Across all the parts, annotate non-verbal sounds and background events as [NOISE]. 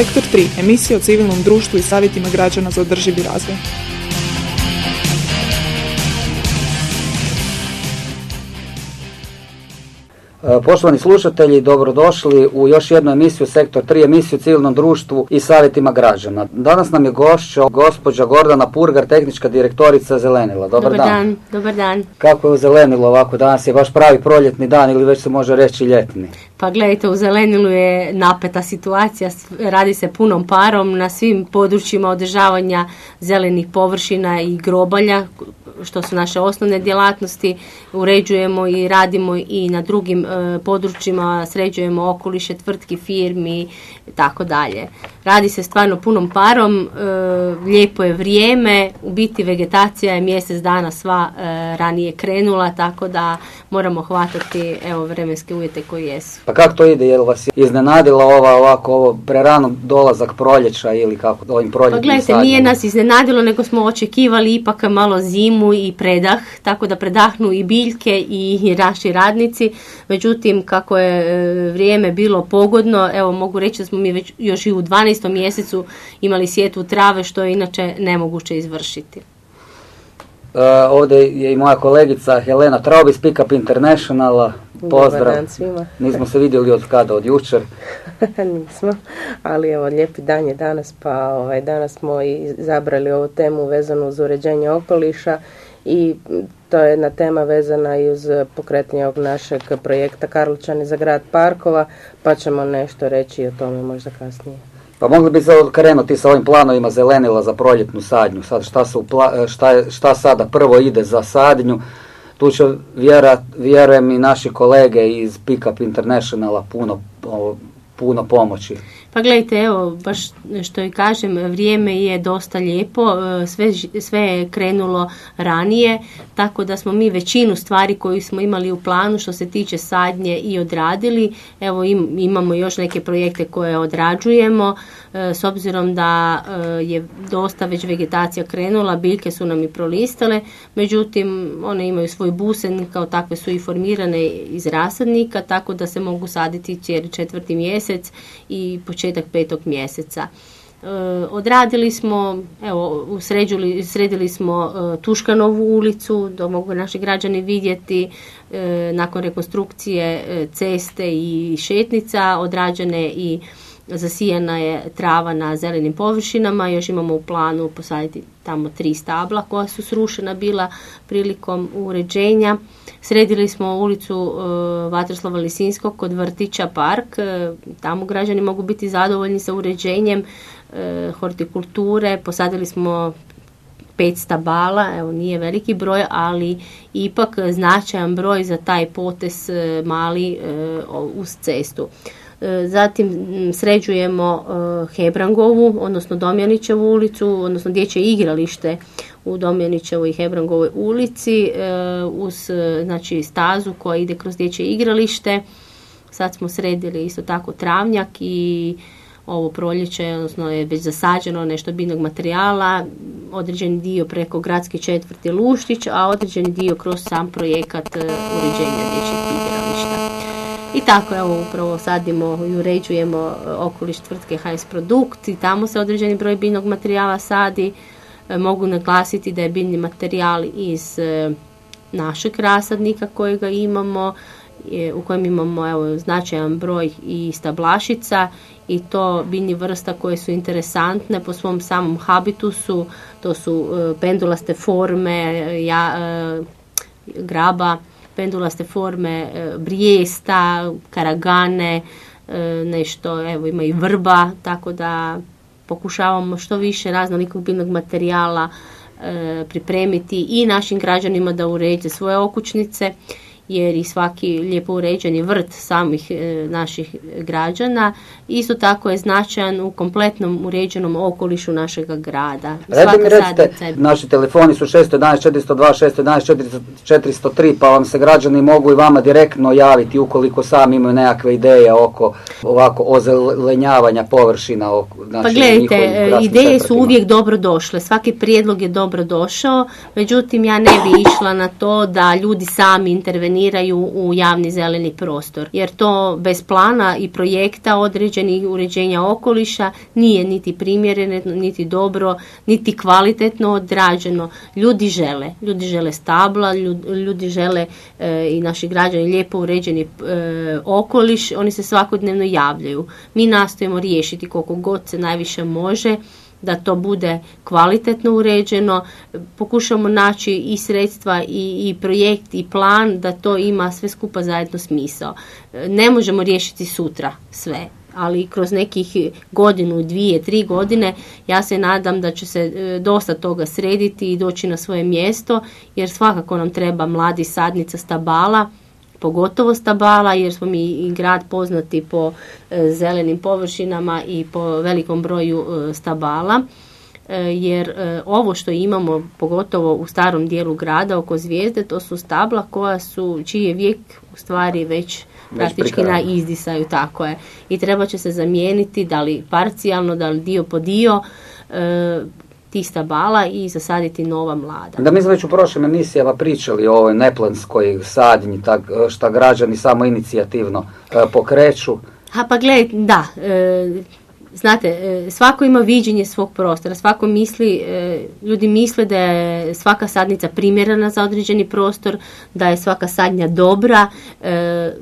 Sektor 3. Emisija o civilnom društvu i savjetima građana za održivi razvoj. E, poštovani slušatelji, dobrodošli u još jednu emisiju Sektor 3, emisiju o civilnom društvu i savjetima građana. Danas nam je gošća gospođa Gordana Purgar, tehnička direktorica Zelenila. Dobar, Dobar dan. Dobar dan. Kako je u Zelenilu ovako danas? Je baš pravi proljetni dan ili već se može reći ljetni? Pa gledajte, u Zelenilu je napeta situacija, radi se punom parom na svim područjima održavanja zelenih površina i grobalja, što su naše osnovne djelatnosti, uređujemo i radimo i na drugim e, područjima, sređujemo okoliše tvrtki, firmi i tako dalje. Radi se stvarno punom parom, e, lijepo je vrijeme, u biti vegetacija je mjesec dana sva e, ranije krenula, tako da moramo hvatati evo vremenske uvjete koji jesu. Pa kako to ide, je li vas iznenadila ova ovako ovo prerano dolazak proljeća ili kako ovim proljetnim Pa gledajte, nije nas iznenadilo, nego smo očekivali ipak malo zimu i predah, tako da predahnu i biljke i naši radnici, međutim kako je e, vrijeme bilo pogodno, evo mogu reći da smo mi već još i u 12. mjesecu imali sjetvu trave, što je inače nemoguće izvršiti. Uh, ovdje je i moja kolegica Helena Traub iz Pickup Internationala. Pozdrav. Dobar dan svima. Nismo se vidjeli od kada, od jučer. [LAUGHS] Nismo, ali evo lijepi dan je danas, pa ovaj, danas smo i zabrali ovu temu vezanu uz uređenje okoliša i to je jedna tema vezana i uz pokretnje ovog našeg projekta Karlovčani za grad parkova, pa ćemo nešto reći o tome možda kasnije. Pa mogli bi se krenuti sa ovim planovima zelenila za proljetnu sadnju. Sad šta, su, šta, šta sada prvo ide za sadnju, tu će vjerat, vjerujem i naši kolege iz Pickup Internationala puno, puno pomoći. Pa gledajte, evo, baš što i kažem, vrijeme je dosta lijepo, e, sve, sve je krenulo ranije, tako da smo mi većinu stvari koju smo imali u planu što se tiče sadnje i odradili. Evo imamo još neke projekte koje odrađujemo, e, s obzirom da e, je dosta već vegetacija krenula, biljke su nam i prolistale, međutim one imaju svoj busen, kao takve su i formirane iz rasadnika, tako da se mogu saditi cijeli četvrti mjesec i početak petog mjeseca. E, odradili smo, evo, sređuli, sredili smo e, Tuškanovu ulicu, da mogu naši građani vidjeti e, nakon rekonstrukcije ceste i šetnica, odrađene i zasijena je trava na zelenim površinama, još imamo u planu posaditi tamo tri stabla koja su srušena bila prilikom uređenja. Sredili smo ulicu e, Vatroslava Lisinskog kod vrtića Park, e, tamo građani mogu biti zadovoljni sa uređenjem e, hortikulture, posadili smo pet stabala, evo nije veliki broj, ali ipak značajan broj za taj potes mali uz cestu. Zatim sređujemo Hebrangovu, odnosno Domjanićevu ulicu, odnosno dječje igralište u Domjanićevoj i Hebrangovoj ulici uz znači, stazu koja ide kroz dječje igralište. Sad smo sredili isto tako travnjak i ovo proljeće, odnosno je već zasađeno nešto biljnog materijala, određeni dio preko gradske četvrti Luštić, a određeni dio kroz sam projekat uređenja dječjih igrališta. I tako, evo, upravo sadimo i uređujemo e, okoliš tvrtke HS Produkt i tamo se određeni broj biljnog materijala sadi. E, mogu naglasiti da je biljni materijal iz e, našeg rasadnika kojega imamo, u kojem imamo evo, značajan broj i stablašica i to biljni vrsta koje su interesantne po svom samom habitusu, to su pendulaste forme, ja, graba, pendulaste forme, e, brijesta, karagane, e, nešto, evo ima i vrba, tako da pokušavamo što više raznolikog biljnog materijala e, pripremiti i našim građanima da uređe svoje okućnice jer i svaki lijepo uređeni vrt samih e, naših građana isto tako je značajan u kompletnom uređenom okolišu našeg grada. Svaka mi recite, naši telefoni su 611 402 611 403 pa vam se građani mogu i vama direktno javiti ukoliko sami imaju nekakve ideje oko ovako ozelenjavanja površina. Oko, znači, pa gledajte, e, ideje su uvijek dobro došle, svaki prijedlog je dobro došao, međutim ja ne bi išla na to da ljudi sami interveniraju planiraju u javni zeleni prostor. Jer to bez plana i projekta određenih uređenja okoliša nije niti primjereno, niti dobro, niti kvalitetno odrađeno. Ljudi žele. Ljudi žele stabla, ljudi žele e, i naši građani lijepo uređeni e, okoliš. Oni se svakodnevno javljaju. Mi nastojimo riješiti koliko god se najviše može da to bude kvalitetno uređeno, pokušamo naći i sredstva i, i projekt i plan da to ima sve skupa zajedno smisao. Ne možemo riješiti sutra sve, ali kroz nekih godinu, dvije, tri godine ja se nadam da će se e, dosta toga srediti i doći na svoje mjesto jer svakako nam treba mladi sadnica stabala pogotovo stabala jer smo mi i grad poznati po e, zelenim površinama i po velikom broju e, stabala e, jer ovo što imamo pogotovo u starom dijelu grada oko zvijezde to su stabla koja su čiji je vijek u stvari već praktički na izdisaju tako je. I treba će se zamijeniti da li parcijalno da li dio po dio tih stabala i zasaditi nova mlada. Da mi smo već u prošlim emisijama pričali o ovoj neplanskoj sadnji, tak, šta građani samo inicijativno e, pokreću. Ha pa gledaj, da, e, znate, e, svako ima viđenje svog prostora, svako misli, e, ljudi misle da je svaka sadnica primjerena za određeni prostor, da je svaka sadnja dobra. E,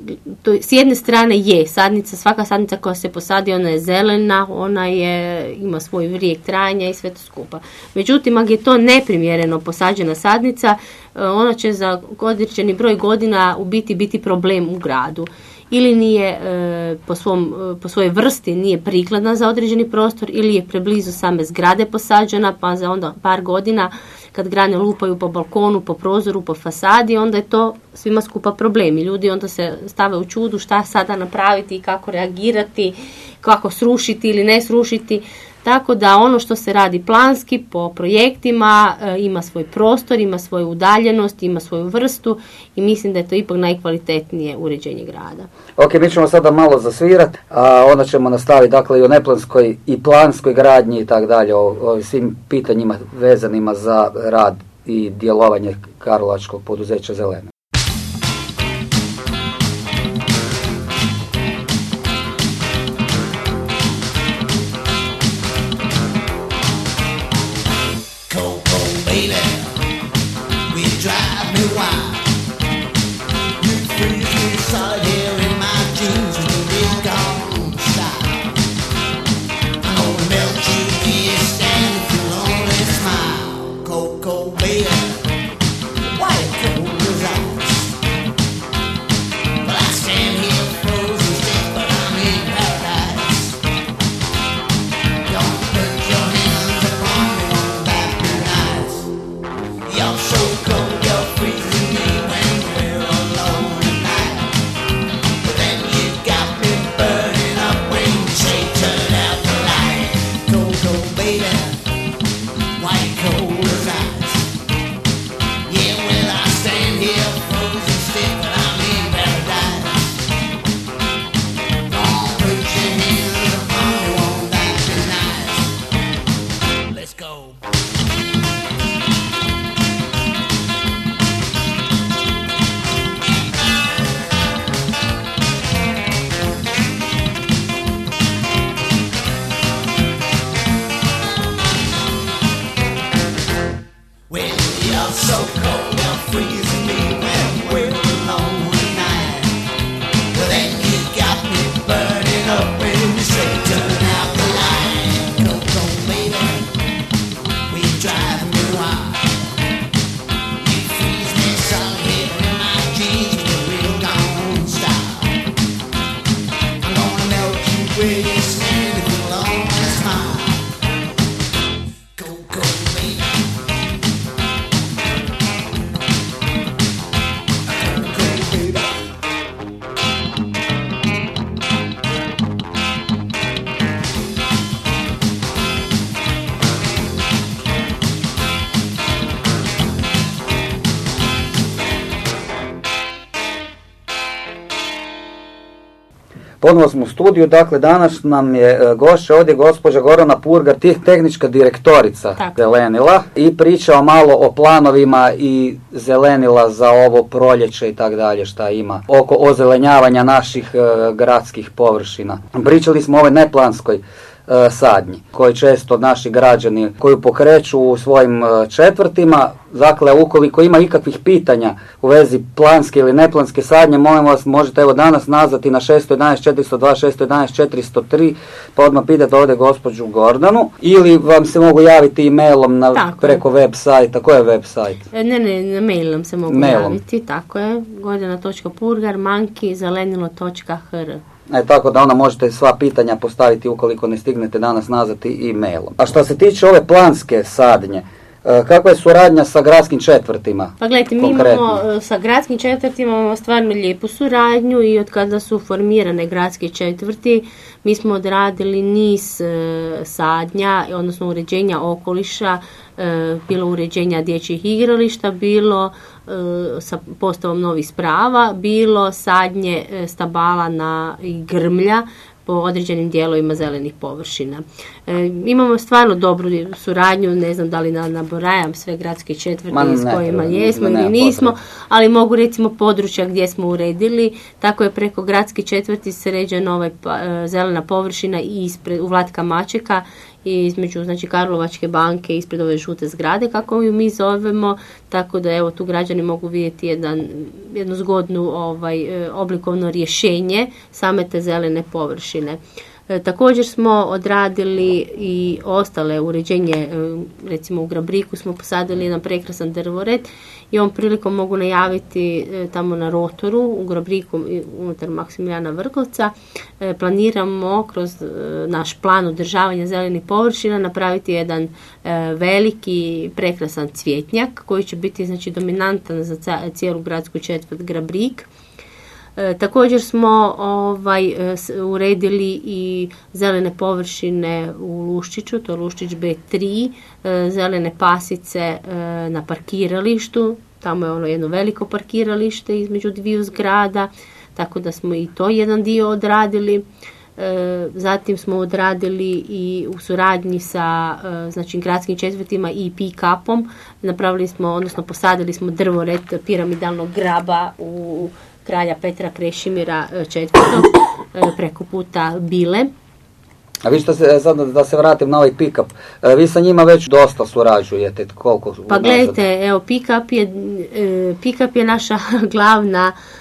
to, s jedne strane je, sadnica, svaka sadnica koja se posadi, ona je zelena, ona je, ima svoj vrijek trajanja i sve to skupa. Međutim, ako je to neprimjereno posađena sadnica, ona će za određeni broj godina u biti biti problem u gradu ili nije e, po, svom, e, po svojoj vrsti nije prikladna za određeni prostor ili je preblizu same zgrade posađena pa za onda par godina kad grane lupaju po balkonu, po prozoru, po fasadi, onda je to svima skupa problem i ljudi onda se stave u čudu šta sada napraviti i kako reagirati, kako srušiti ili ne srušiti. Tako da ono što se radi planski po projektima e, ima svoj prostor, ima svoju udaljenost, ima svoju vrstu i mislim da je to ipak najkvalitetnije uređenje grada. Ok, mi ćemo sada malo zasvirati, a onda ćemo nastaviti dakle i o neplanskoj i planskoj gradnji i tako dalje, o, svim pitanjima vezanima za rad i djelovanje Karlovačkog poduzeća Zelene. Ponovo smo u studiju, dakle danas nam je e, gošća ovdje gospođa Gorana Purgar, tih tehnička direktorica Tako. Zelenila i pričao malo o planovima i Zelenila za ovo proljeće i tak dalje šta ima oko ozelenjavanja naših e, gradskih površina. Pričali smo o ovoj neplanskoj sadnji koji često naši građani koju pokreću u svojim e, četvrtima. Dakle, ukoliko ima ikakvih pitanja u vezi planske ili neplanske sadnje, molim vas, možete evo danas nazvati na 611 402 611 403 pa odmah pitate ovdje gospođu Gordanu ili vam se mogu javiti e mailom na, Tako preko web sajta. Koji je web sajt? E, Ne, ne, na mail nam se mogu Mailom. javiti, tako je, godina.purgar, manki, zelenilo.hr. E, tako da onda možete sva pitanja postaviti ukoliko ne stignete danas nazvati e-mailom. A što se tiče ove planske sadnje, e, kakva je suradnja sa gradskim četvrtima? Pa gledajte, mi Konkretno. imamo e, sa gradskim četvrtima imamo stvarno lijepu suradnju i od kada su formirane gradske četvrti mi smo odradili niz e, sadnja, odnosno uređenja okoliša, e, bilo uređenja dječjih igrališta, bilo sa postavom novih sprava, bilo sadnje e, stabala na i grmlja po određenim dijelovima zelenih površina. E, imamo stvarno dobru suradnju, ne znam da li na, nabrajam sve gradske četvrti s kojima jesmo ili nismo, potrebe. ali mogu recimo područja gdje smo uredili, tako je preko gradske četvrti sređena ovaj pa- e, zelena površina i ispred, u Vlatka Mačeka i između znači Karlovačke banke ispred ove žute zgrade kako ju mi zovemo, tako da evo tu građani mogu vidjeti jedan, jednu zgodnu ovaj, e, oblikovno rješenje same te zelene površine. E, Također smo odradili i ostale uređenje, e, recimo u Grabriku smo posadili jedan prekrasan drvored i ovom prilikom mogu najaviti e, tamo na rotoru u Grabriku unutar Maksimilijana Vrgovca planiramo kroz naš plan održavanja zelenih površina napraviti jedan veliki prekrasan cvjetnjak koji će biti znači dominantan za cijelu gradsku četvrt Grabrik. E, također smo ovaj, e, uredili i zelene površine u Luščiću, to je Luščić B3, e, zelene pasice na parkiralištu, tamo je ono jedno veliko parkiralište između dviju zgrada, tako da smo i to jedan dio odradili. Zatim smo odradili i u suradnji sa znači, gradskim četvrtima i pick-upom. Napravili smo, odnosno posadili smo drvored piramidalnog graba u kralja Petra Krešimira e, četvrtog e, preko puta Bile. A vi što se, e, sad da se vratim na ovaj pick-up, e, vi sa njima već dosta surađujete, koliko Pa gledajte, evo, Pickup je, e, Pickup je naša [LAUGHS] glavna e,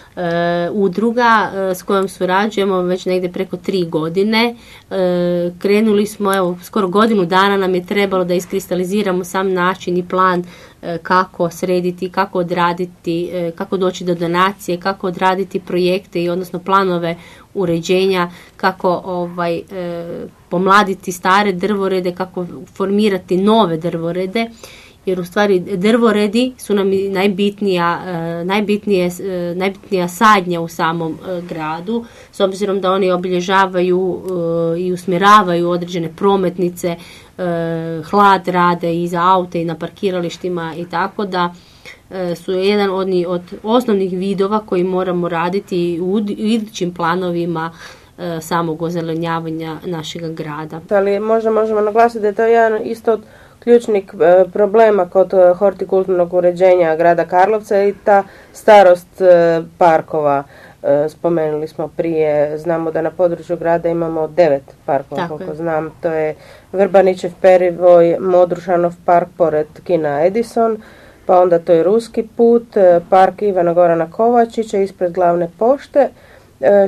udruga e, s kojom surađujemo već negdje preko tri godine. E, krenuli smo, evo, skoro godinu dana nam je trebalo da iskristaliziramo sam način i plan kako srediti, kako odraditi, kako doći do donacije, kako odraditi projekte i odnosno planove uređenja, kako ovaj pomladiti stare drvorede, kako formirati nove drvorede jer u stvari drvoredi su nam najbitnija, e, najbitnije, e, najbitnija sadnja u samom e, gradu, s obzirom da oni obilježavaju i usmjeravaju određene prometnice, hlad rade i za aute i na parkiralištima i tako da su jedan od, od osnovnih vidova koji moramo raditi u idućim planovima samog ozelenjavanja našega grada. Ali možda možemo naglasiti da je to jedan isto od ključnih e, problema kod e, hortikulturnog uređenja grada Karlovca i ta starost e, parkova. Spomenuli smo prije, znamo da na području grada imamo devet parkova, Tako koliko je. znam. To je Vrbanićev perivoj, Modrušanov park pored kina Edison, pa onda to je Ruski put, park Ivana Gorana Kovačića ispred glavne pošte,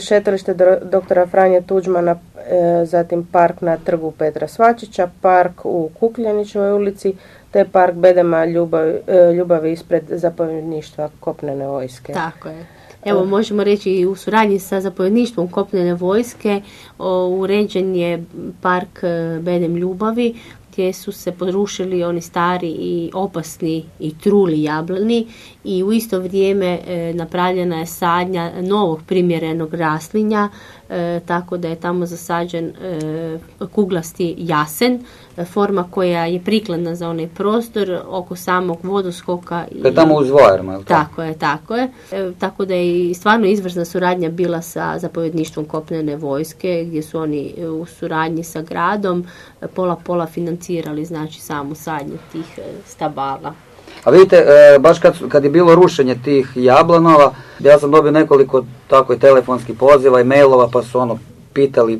šetalište dr- doktora Franje Tuđmana, e, zatim park na trgu Petra Svačića, park u Kukljanićevoj ulici, te park Bedema ljubavi, e, ljubavi ispred zapovjedništva kopnene vojske. Tako je. Evo, možemo reći i u suradnji sa zapovjedništvom kopnene vojske uređen je park e, Bedem Ljubavi gdje su se porušili oni stari i opasni i truli jablani i u isto vrijeme e, napravljena je sadnja novog primjerenog raslinja e, tako da je tamo zasađen e, kuglasti jasen, forma koja je prikladna za onaj prostor oko samog vodoskoka. To je tamo uz Vojarma, tako? Tako je, tako je. tako da je stvarno izvrsna suradnja bila sa zapovjedništvom kopnene vojske gdje su oni u suradnji sa gradom pola pola financirali znači samu sadnju tih stabala. A vidite, e, baš kad, kad je bilo rušenje tih jablanova, ja sam dobio nekoliko tako i telefonskih poziva i mailova pa su ono pitali e,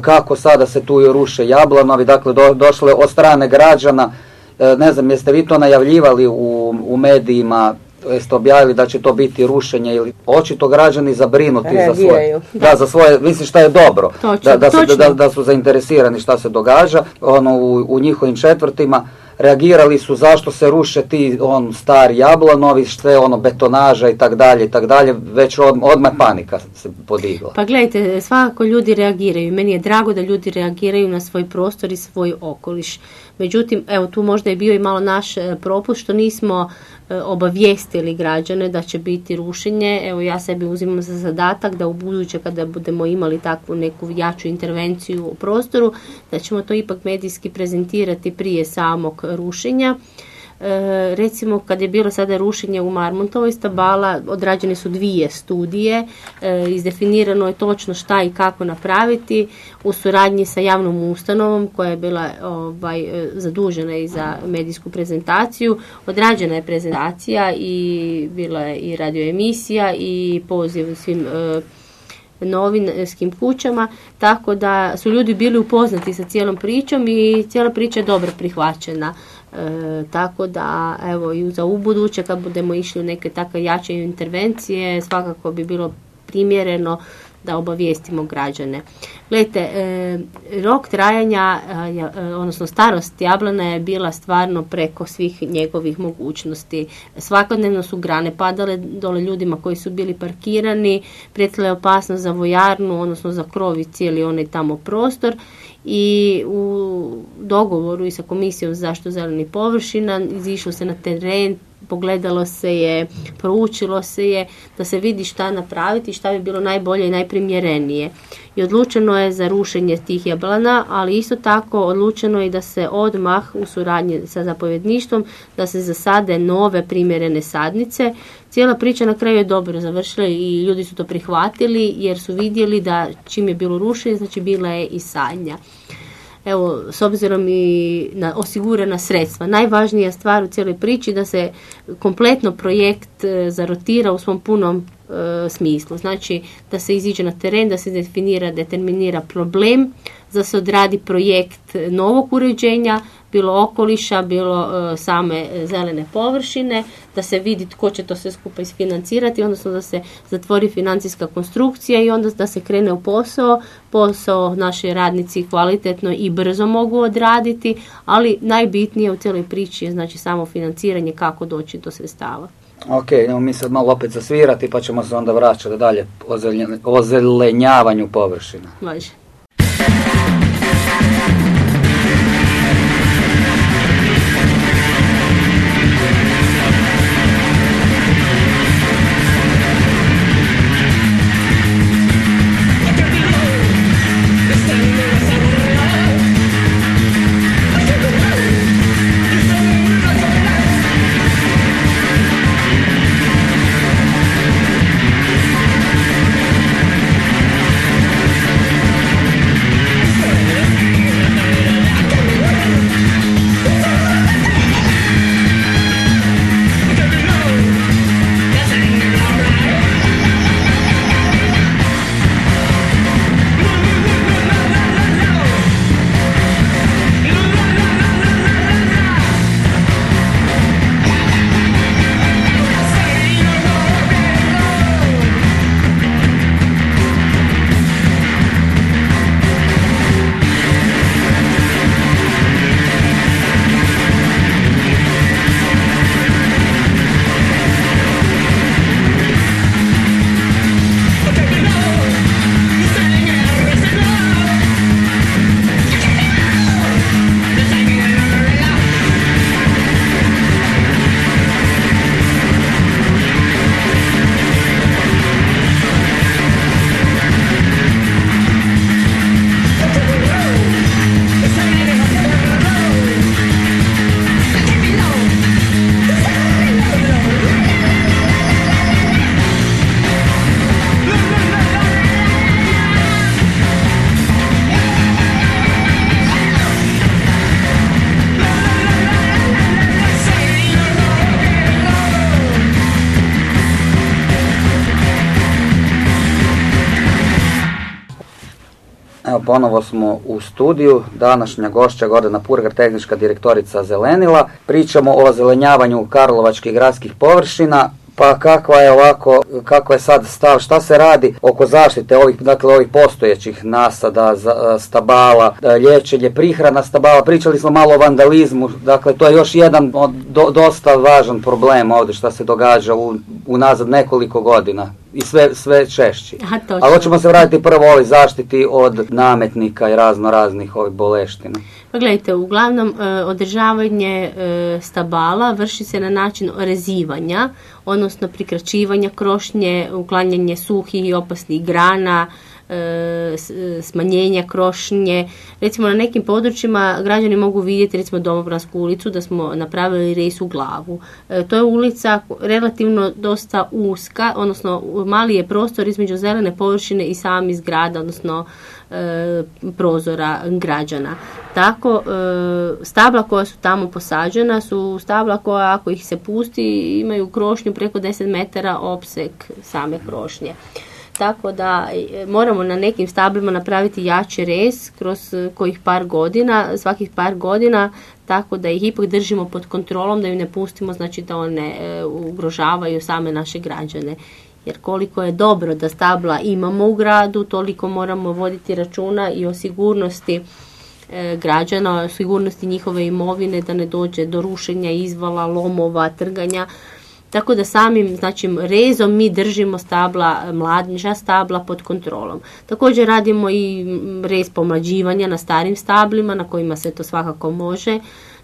kako sada se tu ruše jablanovi, dakle do, došle od strane građana, e, ne znam jeste vi to najavljivali u, u medijima, jeste objavili da će to biti rušenje ili očito građani zabrinuti za svoje, da. za svoje, mislim šta je dobro, da, da, su, da, da, su zainteresirani šta se događa ono, u, u njihovim četvrtima, reagirali su zašto se ruše ti on stari jablanovi, sve ono betonaža i tak dalje i tak dalje, već od, odmah panika se podigla. Pa gledajte, svakako ljudi reagiraju. Meni je drago da ljudi reagiraju na svoj prostor i svoj okoliš. Međutim, evo tu možda je bio i malo naš e, propust što nismo e, obavijestili građane da će biti rušenje. Evo ja sebi uzimam za zadatak da u buduće kada budemo imali takvu neku jaču intervenciju u prostoru, da ćemo to ipak medijski prezentirati prije samog rušenja. E, recimo kad je bilo sada rušenje u Marmontovoj stabala, odrađene su dvije studije, e, izdefinirano je točno šta i kako napraviti u suradnji sa javnom ustanovom koja je bila ovaj, e, zadužena i za medijsku prezentaciju. Odrađena je prezentacija i bila je i radioemisija i poziv svim novinskim kućama, tako da su ljudi bili upoznati sa cijelom pričom i cijela priča je dobro prihvaćena. E, tako da evo i za ubuduće kad budemo išli u neke takve jače intervencije svakako bi bilo primjereno da obavijestimo građane. Gledajte, e, rok trajanja, e, odnosno starost jablana je bila stvarno preko svih njegovih mogućnosti. Svakodnevno su grane padale dole ljudima koji su bili parkirani, prijetila je opasnost za vojarnu, odnosno za krovi cijeli onaj tamo prostor i u dogovoru i sa komisijom za zaštitu zelenih površina izišlo se na teren, pogledalo se je, proučilo se je da se vidi šta napraviti, šta bi bilo najbolje i najprimjerenije. I odlučeno je za rušenje tih jablana, ali isto tako odlučeno je da se odmah u suradnji sa zapovjedništvom da se zasade nove primjerene sadnice. Cijela priča na kraju je dobro završila i ljudi su to prihvatili jer su vidjeli da čim je bilo rušenje, znači bila je i sadnja evo, s obzirom i na osigurana sredstva. Najvažnija stvar u cijeloj priči da se kompletno projekt e, zarotira u svom punom e, smislu. Znači da se iziđe na teren, da se definira, determinira problem, da se odradi projekt novog uređenja, bilo okoliša, bilo e, same zelene površine, da se vidi tko će to sve skupa isfinancirati, odnosno da se zatvori financijska konstrukcija i onda da se krene u posao. Posao naši radnici kvalitetno i brzo mogu odraditi, ali najbitnije u cijeloj priči je znači samo financiranje kako doći do sredstava. Ok, idemo mi sad malo opet zasvirati pa ćemo se onda vraćati dalje o zelenjavanju površina. Može. Ponovo smo u studiju. Današnja gošća Gordana Purgar, tehnička direktorica Zelenila. Pričamo o zelenjavanju karlovačkih gradskih površina. Pa kakva je ovako, kako je sad stav, šta se radi oko zaštite ovih, dakle ovih postojećih nasada, stabala, liječenje, prihrana stabala, pričali smo malo o vandalizmu, dakle to je još jedan od dosta važan problem ovdje što se događa u, unazad nekoliko godina i sve, sve češći. Ali hoćemo se vratiti prvo ovoj zaštiti od nametnika i razno raznih ovih boleština. Pa gledajte, uglavnom e, održavanje e, stabala vrši se na način rezivanja, odnosno prikraćivanja krošnje, uklanjanje suhih i opasnih grana, smanjenja krošnje. Recimo na nekim područjima građani mogu vidjeti recimo Domobransku ulicu da smo napravili rejs u glavu. E, to je ulica relativno dosta uska, odnosno mali je prostor između zelene površine i sami zgrada, odnosno e, prozora građana. Tako stabla koja su tamo posađena su stabla koja ako ih se pusti imaju krošnju preko 10 metara opseg same krošnje tako da e, moramo na nekim stablima napraviti jači rez kroz e, kojih par godina, svakih par godina, tako da ih ipak držimo pod kontrolom, da ju ne pustimo, znači da one e, ugrožavaju same naše građane. Jer koliko je dobro da stabla imamo u gradu, toliko moramo voditi računa i o sigurnosti građana, o sigurnosti njihove imovine, da ne dođe do rušenja, izvala, lomova, trganja. Tako da samim znači, rezom mi držimo stabla, mladnža stabla pod kontrolom. Također radimo i rez pomlađivanja na starim stablima na kojima se to svakako može.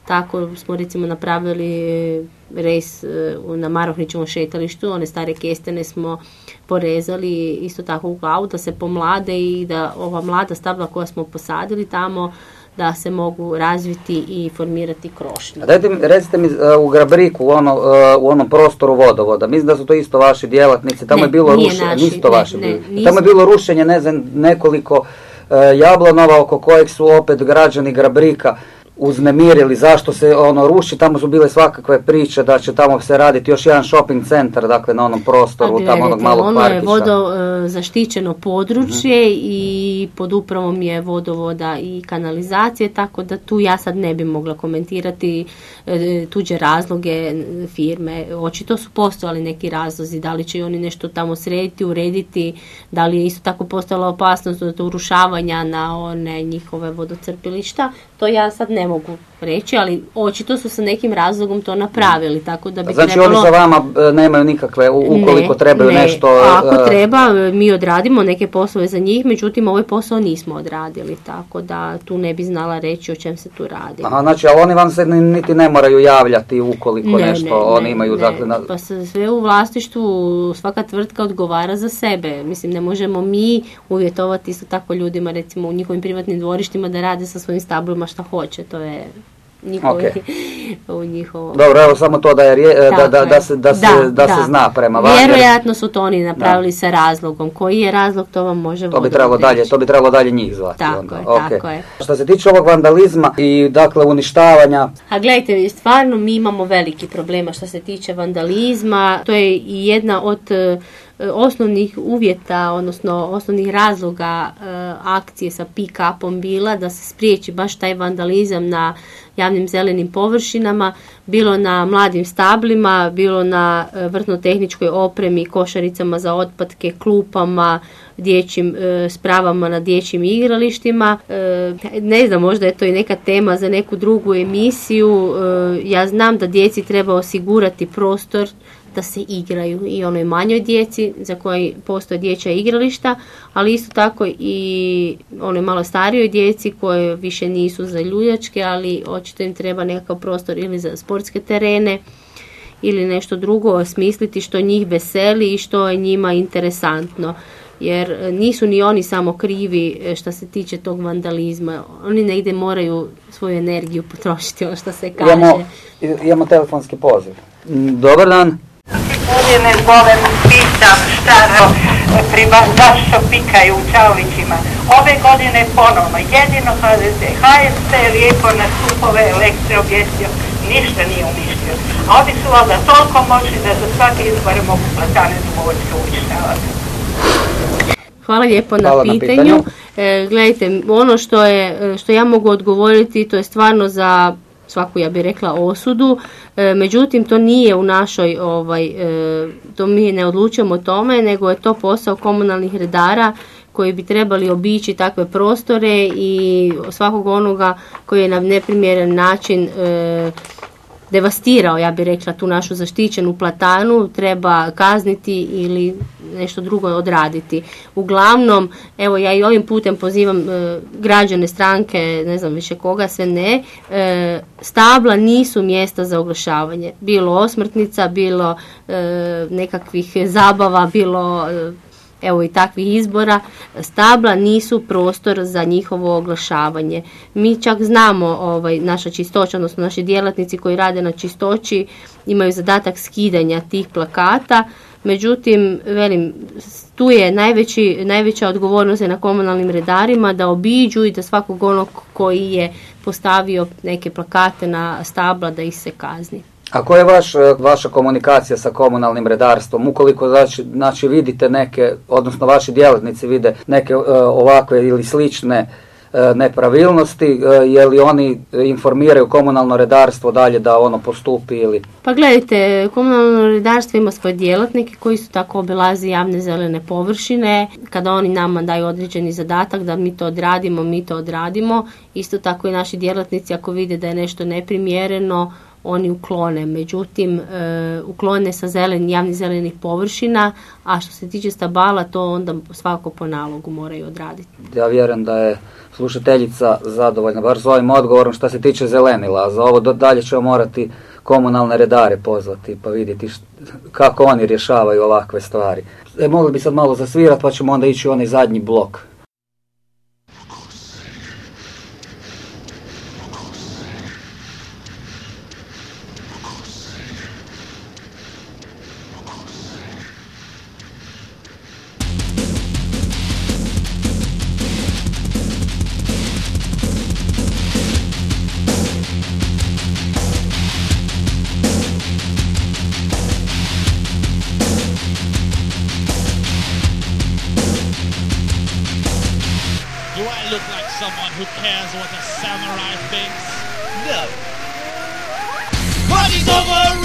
Tako smo recimo napravili rez e, na Marohnićevom šetalištu, one stare kestene smo porezali isto tako u glavu da se pomlade i da ova mlada stabla koja smo posadili tamo da se mogu razviti i formirati krošnje. A dajte recite mi e, u Grabriku, u, ono, e, u onom prostoru vodovoda, mislim da su to isto vaši djelatnici, tamo je bilo rušenje, nisu vaši tamo je bilo rušenje, ne znam, nekoliko e, jablanova oko kojeg su opet građani Grabrika uznemirili zašto se ono ruši, tamo su bile svakakve priče da će tamo se raditi još jedan shopping centar, dakle na onom prostoru, tamo onog malog ono je vodo e, zaštićeno područje mhm. i pod upravom je vodovoda i kanalizacije, tako da tu ja sad ne bi mogla komentirati e, tuđe razloge firme. Očito su postojali neki razlozi, da li će oni nešto tamo srediti, urediti, da li je isto tako postojala opasnost od urušavanja na one njihove vodocrpilišta, to ja sad ne mogu reći, ali očito su sa nekim razlogom to napravili, tako da bi Znači trebalo... oni za vama e, nemaju nikakve, ukoliko ne, trebaju ne. nešto... Ako e, treba, mi odradimo neke poslove za njih, međutim ovaj posao nismo odradili, tako da tu ne bi znala reći o čem se tu radi. Aha, znači, ali oni vam se niti ne moraju javljati ukoliko nešto oni imaju... Dakle, na... Pa sve u vlasništvu, svaka tvrtka odgovara za sebe. Mislim, ne možemo mi uvjetovati isto tako ljudima, recimo u njihovim privatnim dvorištima da rade sa svojim stablima šta hoće, to je njihovi, [LAUGHS] u njihovom... Dobro, evo samo to da, je, da, da, da, se, da, se, da, se zna prema vama. Vjerojatno su to oni napravili sa razlogom. Koji je razlog, to vam može to bi trebalo dalje, To bi trebalo dalje njih zvati. Tako onda. je, okay. tako je. Što se tiče ovog vandalizma i dakle uništavanja... A gledajte, stvarno mi imamo veliki problema što se tiče vandalizma. To je i jedna od E, osnovnih uvjeta, odnosno osnovnih razloga e, akcije sa pick-upom bila da se spriječi baš taj vandalizam na javnim zelenim površinama, bilo na mladim stablima, bilo na e, vrtno-tehničkoj opremi, košaricama za otpadke, klupama, dječjim spravama na dječjim igralištima. Ne znam, možda je to i neka tema za neku drugu emisiju. Ja znam da djeci treba osigurati prostor da se igraju i onoj manjoj djeci za koji postoje dječja igrališta, ali isto tako i onoj malo starijoj djeci koje više nisu za ljuljačke, ali očito im treba nekakav prostor ili za sportske terene ili nešto drugo osmisliti što njih veseli i što je njima interesantno jer nisu ni oni samo krivi e, što se tiče tog vandalizma. Oni negdje moraju svoju energiju [LAUGHS] potrošiti, ono što se kaže. Imamo, imamo telefonski poziv. Dobar dan. Gospodine, zovem, pitam šta priba, zašto pikaju u Čavlićima. Ove godine ponovno, jedino HDZ, HSP lijepo na stupove elektre objesio, ništa nije uništio. A oni su valjda toliko moćni da za svake izbore mogu platane Dubovoljske uništavati. Hvala lijepo na pitanju. E, gledajte, ono što, je, što ja mogu odgovoriti, to je stvarno za svaku ja bih rekla osudu, e, međutim to nije u našoj, ovaj, e, to mi ne odlučujemo o tome, nego je to posao komunalnih redara koji bi trebali obići takve prostore i svakog onoga koji je na neprimjeren način e, devastirao, ja bih rekla, tu našu zaštićenu platanu, treba kazniti ili nešto drugo odraditi. Uglavnom, evo ja i ovim putem pozivam e, građane stranke, ne znam više koga, sve ne, e, stabla nisu mjesta za oglašavanje. Bilo osmrtnica, bilo e, nekakvih zabava, bilo evo i takvih izbora, stabla nisu prostor za njihovo oglašavanje. Mi čak znamo, ovaj, naša čistoća, odnosno naši djelatnici koji rade na čistoći imaju zadatak skidanja tih plakata, međutim, velim, tu je najveći, najveća odgovornost je na komunalnim redarima da obiđu i da svakog onog koji je postavio neke plakate na stabla da ih se kazni. A koja je vaš, e, vaša komunikacija sa komunalnim redarstvom? Ukoliko znači, znači vidite neke, odnosno vaši djelatnici vide neke e, ovakve ili slične e, nepravilnosti, je li oni informiraju komunalno redarstvo dalje da ono postupi ili... Pa gledajte, komunalno redarstvo ima svoje djelatnike koji su tako obilazi javne zelene površine. Kada oni nama daju određeni zadatak da mi to odradimo, mi to odradimo. Isto tako i naši djelatnici ako vide da je nešto neprimjereno, oni uklone. Međutim, e, uklone sa zelen, javnih zelenih površina, a što se tiče stabala, to onda svako po nalogu moraju odraditi. Ja vjerujem da je slušateljica zadovoljna, bar s ovim odgovorom što se tiče zelenila. Za ovo dalje ćemo morati komunalne redare pozvati pa vidjeti kako oni rješavaju ovakve stvari. E, mogli bi sad malo zasvirati pa ćemo onda ići u onaj zadnji blok. go. Party's over.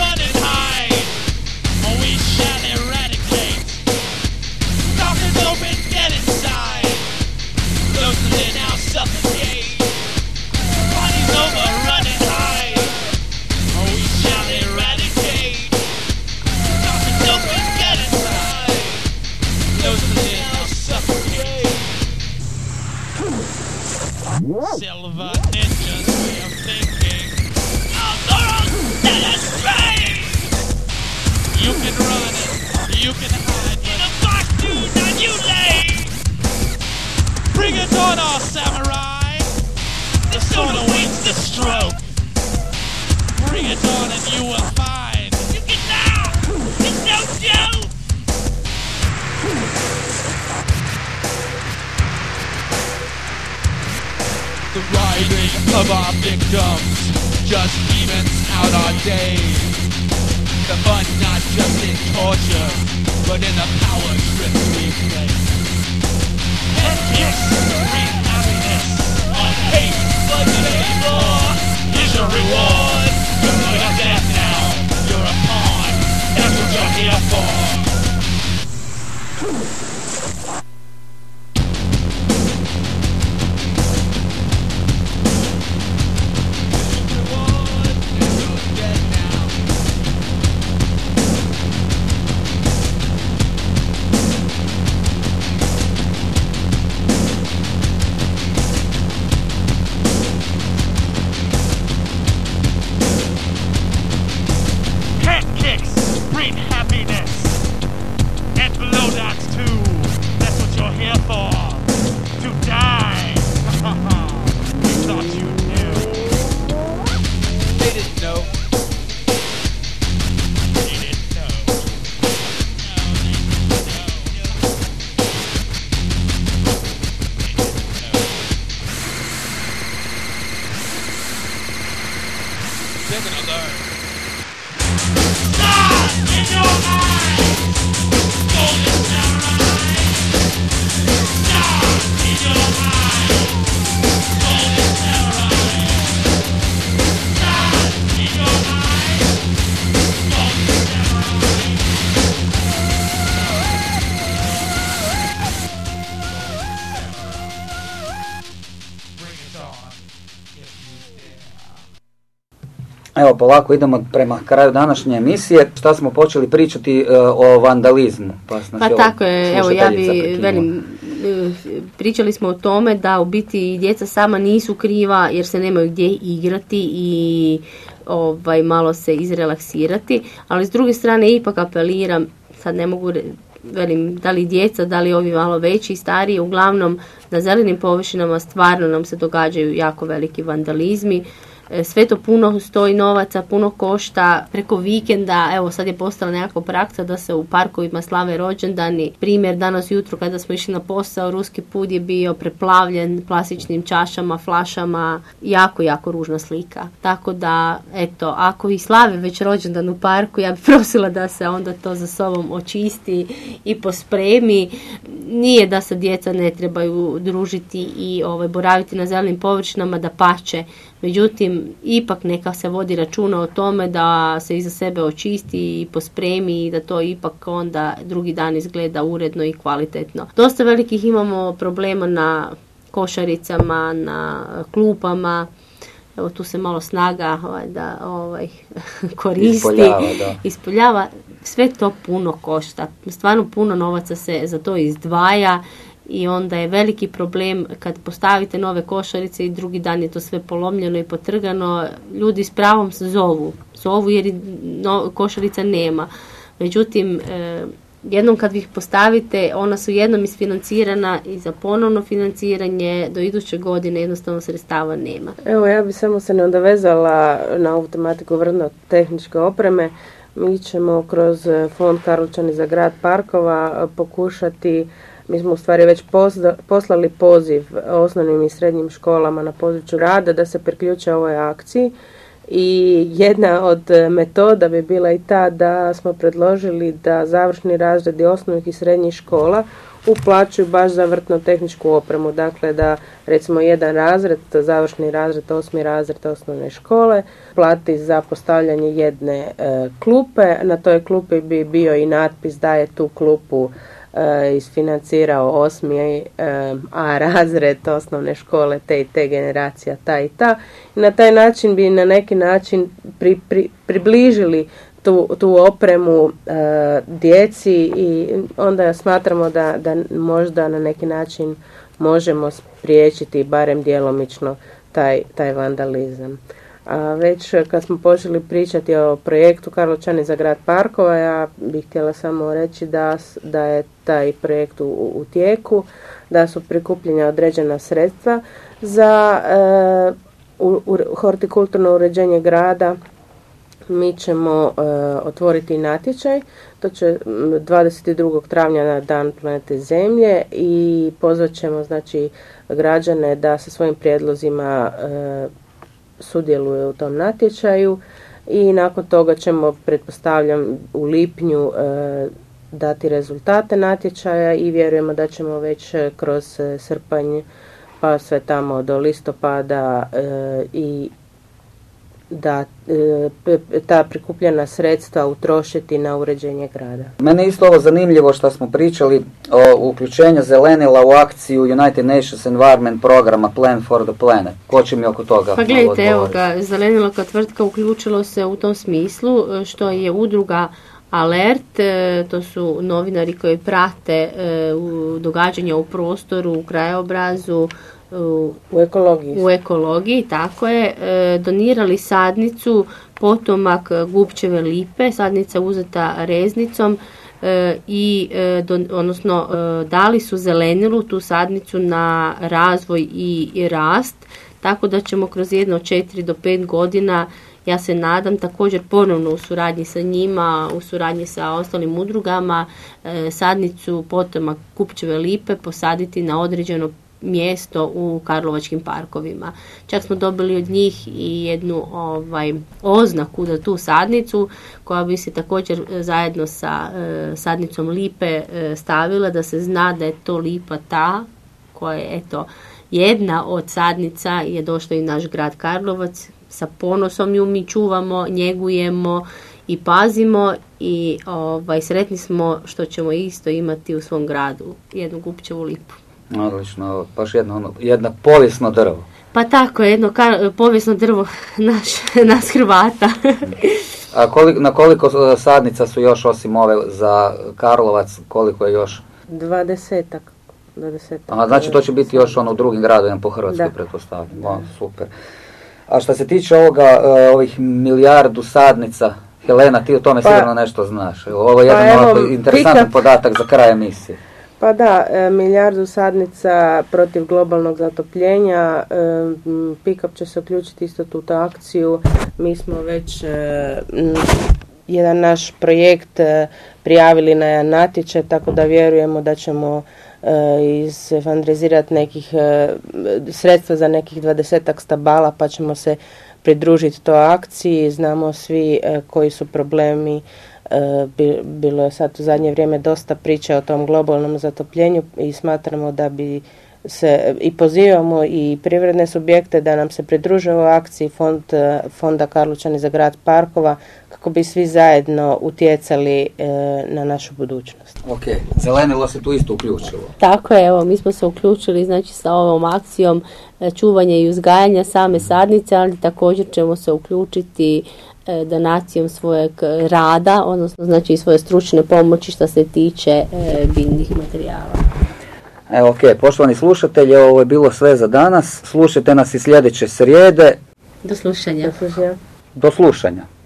Evo, polako idemo prema kraju današnje emisije. Šta smo počeli pričati e, o vandalizmu? Pa, pa tako je, evo ja bi, velim, e, pričali smo o tome da u biti djeca sama nisu kriva jer se nemaju gdje igrati i ovaj, malo se izrelaksirati, ali s druge strane ipak apeliram, sad ne mogu velim, da li djeca, da li ovi malo veći i stariji, uglavnom na zelenim površinama stvarno nam se događaju jako veliki vandalizmi. E, sve to puno stoji novaca, puno košta preko vikenda, evo sad je postala nekakva praksa da se u parkovima slave rođendani. Primjer, danas jutro kada smo išli na posao, ruski put je bio preplavljen plastičnim čašama, flašama, jako, jako ružna slika. Tako da, eto, ako i slave već rođendan u parku, ja bih [LAUGHS] prosila da se onda to za sobom očisti i pospremi. Nije da se djeca ne trebaju družiti i ovaj, boraviti na zelenim površinama, da pače Međutim, ipak neka se vodi računa o tome da se iza sebe očisti i pospremi i da to ipak onda drugi dan izgleda uredno i kvalitetno. Dosta velikih imamo problema na košaricama, na klupama, evo tu se malo snaga ovaj, da ovaj, [LAUGHS] koristi, ispoljava, da. ispoljava, sve to puno košta, stvarno puno novaca se za to izdvaja i onda je veliki problem kad postavite nove košarice i drugi dan je to sve polomljeno i potrgano, ljudi s pravom se zovu, zovu jer no, košarica nema. Međutim, e, jednom kad ih postavite, ona su jednom isfinancirana i za ponovno financiranje do iduće godine jednostavno sredstava nema. Evo ja bi samo se ne vezala na ovu tematiku vrno tehničke opreme. Mi ćemo kroz fond Karlovčani za grad parkova pokušati mi smo u stvari već poslali poziv osnovnim i srednjim školama na području rada da se priključe ovoj akciji i jedna od metoda bi bila i ta da smo predložili da završni razredi osnovnih i srednjih škola uplaćuju baš za vrtno tehničku opremu. Dakle, da recimo jedan razred, završni razred, osmi razred osnovne škole, plati za postavljanje jedne e, klupe. Na toj klupi bi bio i natpis da je tu klupu e, isfinancirao osmi e, A razred osnovne škole te i te generacija ta i ta. I na taj način bi na neki način pri, pri, približili tu, tu opremu e, djeci i onda smatramo da, da možda na neki način možemo spriječiti barem djelomično taj, taj vandalizam. A već kad smo počeli pričati o projektu Karlovčani za grad parkova, ja bih htjela samo reći da, da je taj projekt u, u tijeku, da su prikupljena određena sredstva za e, u, u, hortikulturno uređenje grada. Mi ćemo e, otvoriti natječaj, to će 22. travnja na dan planete Zemlje i pozvat ćemo znači građane da sa svojim prijedlozima e, sudjeluje u tom natječaju i nakon toga ćemo, pretpostavljam, u lipnju e, dati rezultate natječaja i vjerujemo da ćemo već e, kroz e, srpanj pa sve tamo do listopada i da e, ta prikupljena sredstva utrošiti na uređenje grada. Mene isto ovo zanimljivo što smo pričali o uključenju zelenila u akciju United Nations Environment programa Plan for the Planet. Ko će mi oko toga Pa gledajte, evo ga, zelenila kao tvrtka uključilo se u tom smislu e, što je udruga Alert, e, to su novinari koji prate događanja u prostoru, u krajobrazu, u ekologiji. U ekologiji, tako je. E, donirali sadnicu potomak gubčeve lipe, sadnica uzeta reznicom e, i e, odnosno dali su zelenilu tu sadnicu na razvoj i, rast, tako da ćemo kroz jedno od četiri do pet godina ja se nadam također ponovno u suradnji sa njima, u suradnji sa ostalim udrugama, sadnicu potomak kupčeve lipe posaditi na određeno mjesto u Karlovačkim parkovima. Čak smo dobili od njih i jednu ovaj, oznaku za tu sadnicu koja bi se također zajedno sa e, sadnicom lipe e, stavila da se zna da je to lipa ta koja je eto jedna od sadnica je došla i naš grad Karlovac. Sa ponosom ju mi čuvamo, njegujemo i pazimo i ovaj, sretni smo što ćemo isto imati u svom gradu jednu gupčevu lipu. Odlično, baš jedno, ono, jedna povijesno drvo. Pa tako, jedno kar, povijesno drvo [LAUGHS] naš, nas Hrvata. A na koliko sadnica su još osim ove za Karlovac, koliko je još? Dvadesetak. Aha, znači to će biti još ono u drugim gradovima po Hrvatskoj, pretpostavljam. super. A što se tiče ovoga, e, ovih milijardu sadnica, Helena, ti o tome pa, sigurno nešto znaš. Ovo je pa jedan interesantan podatak za kraj emisije. Pa da, e, milijardu sadnica protiv globalnog zatopljenja. E, Pickup će se uključiti isto tu akciju. Mi smo već jedan naš projekt prijavili na natječaj, tako da vjerujemo da ćemo izfandrizirati nekih sredstva za nekih dvadesetak stabala pa ćemo se pridružiti toj akciji. Znamo svi e, koji su problemi. E, bilo je sad u zadnje vrijeme dosta priča o tom globalnom zatopljenju i smatramo da bi se i pozivamo i privredne subjekte da nam se pridruže u akciji fond, e, Fonda Karlučani za grad parkova kako bi svi zajedno utjecali na našu budućnost. Ok, zelenilo se tu isto uključilo. Tako je, evo mi smo se uključili znači sa ovom akcijom E, čuvanja i uzgajanja same sadnice, ali također ćemo se uključiti e, donacijom svojeg rada, odnosno znači svoje stručne pomoći što se tiče e, biljnih materijala. Evo, ok, poštovani slušatelji, ovo je bilo sve za danas. Slušajte nas i sljedeće srijede. Do slušanja. Do slušanja. Do slušanja.